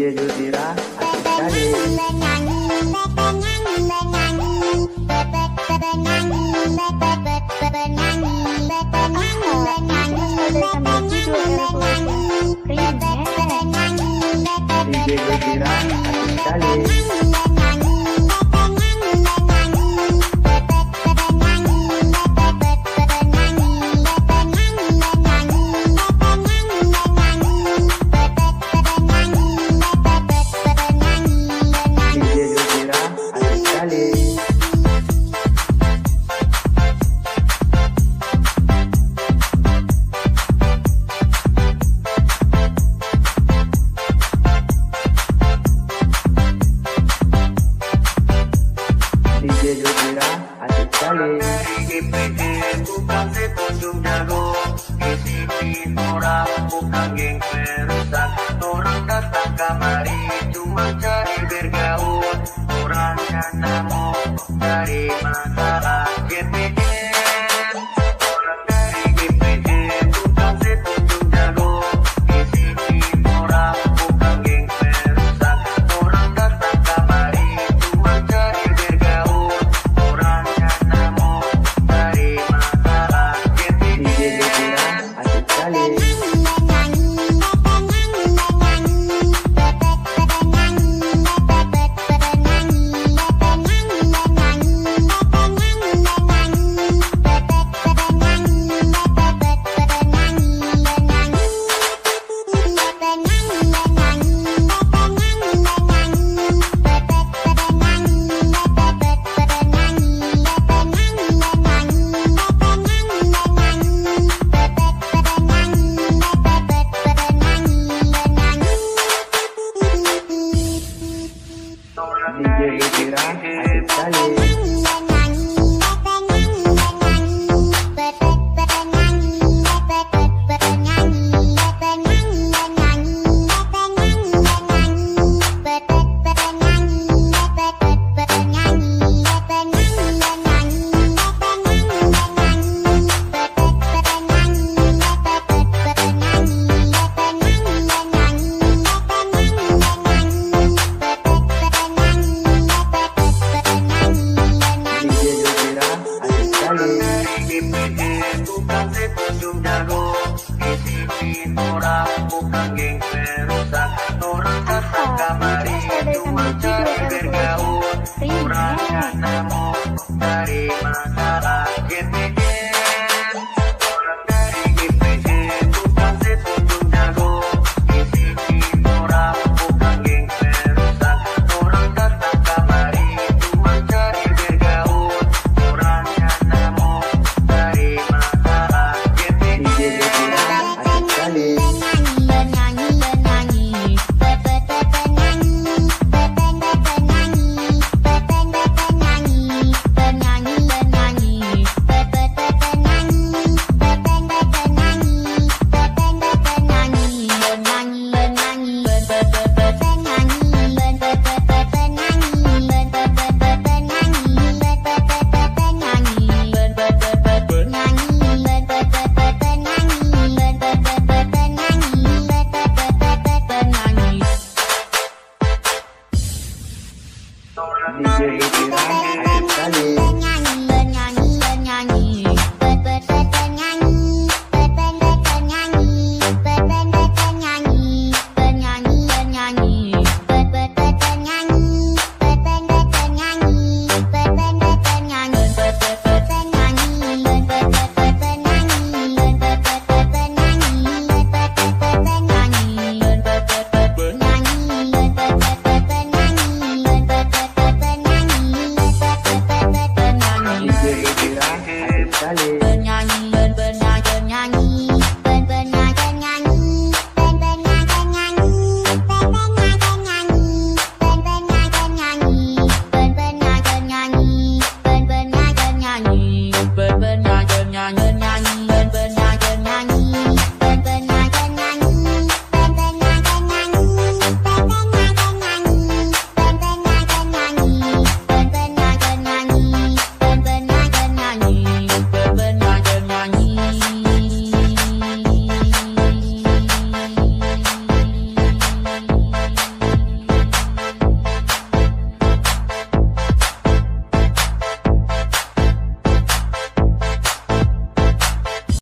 DJ Yudira Asik menyanyi Isi pintura bukan geng perusak de l'opéra à.